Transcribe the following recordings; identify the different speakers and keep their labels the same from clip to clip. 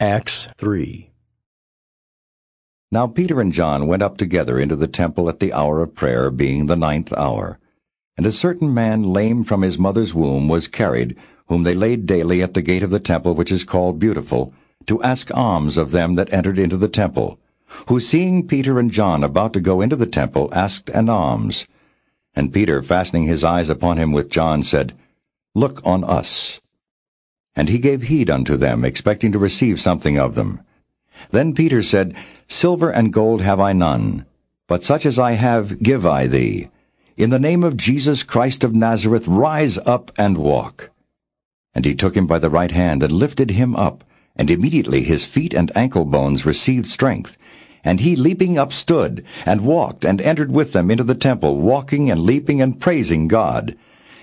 Speaker 1: Acts 3
Speaker 2: Now Peter and John went up together into the temple at the hour of prayer, being the ninth hour. And a certain man lame from his mother's womb was carried, whom they laid daily at the gate of the temple which is called Beautiful, to ask alms of them that entered into the temple, who seeing Peter and John about to go into the temple asked an alms. And Peter, fastening his eyes upon him with John, said, Look on us. And he gave heed unto them, expecting to receive something of them. Then Peter said, Silver and gold have I none, but such as I have give I thee. In the name of Jesus Christ of Nazareth, rise up and walk. And he took him by the right hand and lifted him up, and immediately his feet and ankle bones received strength. And he leaping up stood, and walked, and entered with them into the temple, walking and leaping and praising God.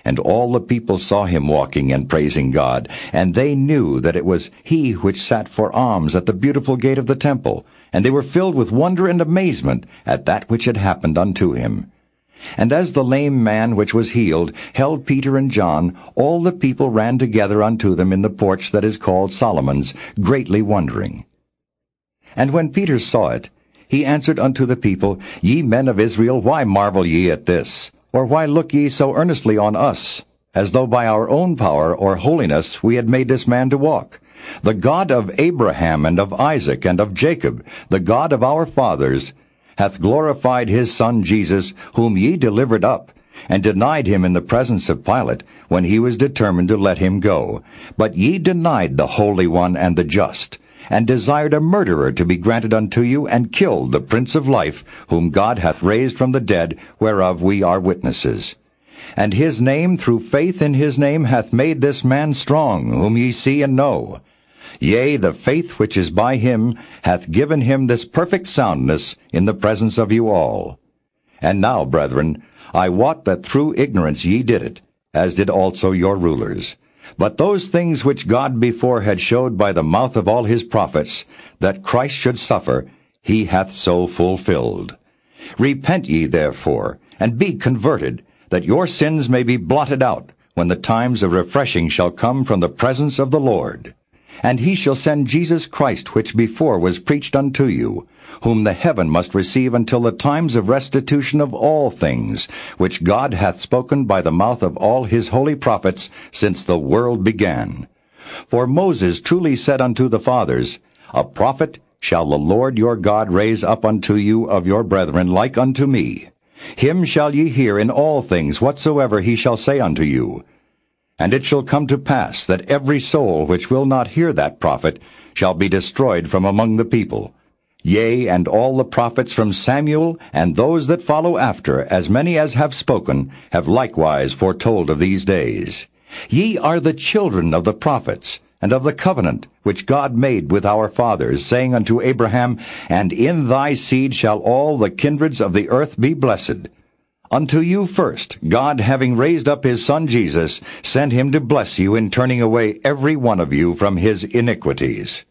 Speaker 2: And all the people saw him walking and praising God, and they knew that it was he which sat for alms at the beautiful gate of the temple, and they were filled with wonder and amazement at that which had happened unto him. And as the lame man which was healed held Peter and John, all the people ran together unto them in the porch that is called Solomon's, greatly wondering. And when Peter saw it, he answered unto the people, Ye men of Israel, why marvel ye at this? Or why look ye so earnestly on us, as though by our own power or holiness we had made this man to walk? The God of Abraham and of Isaac and of Jacob, the God of our fathers, hath glorified his Son Jesus, whom ye delivered up, and denied him in the presence of Pilate, when he was determined to let him go. But ye denied the Holy One and the Just, and desired a murderer to be granted unto you, and killed the Prince of Life, whom God hath raised from the dead, whereof we are witnesses. And his name, through faith in his name, hath made this man strong, whom ye see and know. Yea, the faith which is by him hath given him this perfect soundness in the presence of you all. And now, brethren, I wot that through ignorance ye did it, as did also your rulers. But those things which God before had showed by the mouth of all his prophets, that Christ should suffer, he hath so fulfilled. Repent ye therefore, and be converted, that your sins may be blotted out, when the times of refreshing shall come from the presence of the Lord. And he shall send Jesus Christ, which before was preached unto you, whom the heaven must receive until the times of restitution of all things, which God hath spoken by the mouth of all his holy prophets since the world began. For Moses truly said unto the fathers, A prophet shall the Lord your God raise up unto you of your brethren like unto me. Him shall ye hear in all things whatsoever he shall say unto you. And it shall come to pass that every soul which will not hear that prophet shall be destroyed from among the people. Yea, and all the prophets from Samuel and those that follow after, as many as have spoken, have likewise foretold of these days. Ye are the children of the prophets, and of the covenant which God made with our fathers, saying unto Abraham, And in thy seed shall all the kindreds of the earth be blessed. Unto you first, God having raised up his Son Jesus, sent him to bless you in turning away every one of you from his iniquities.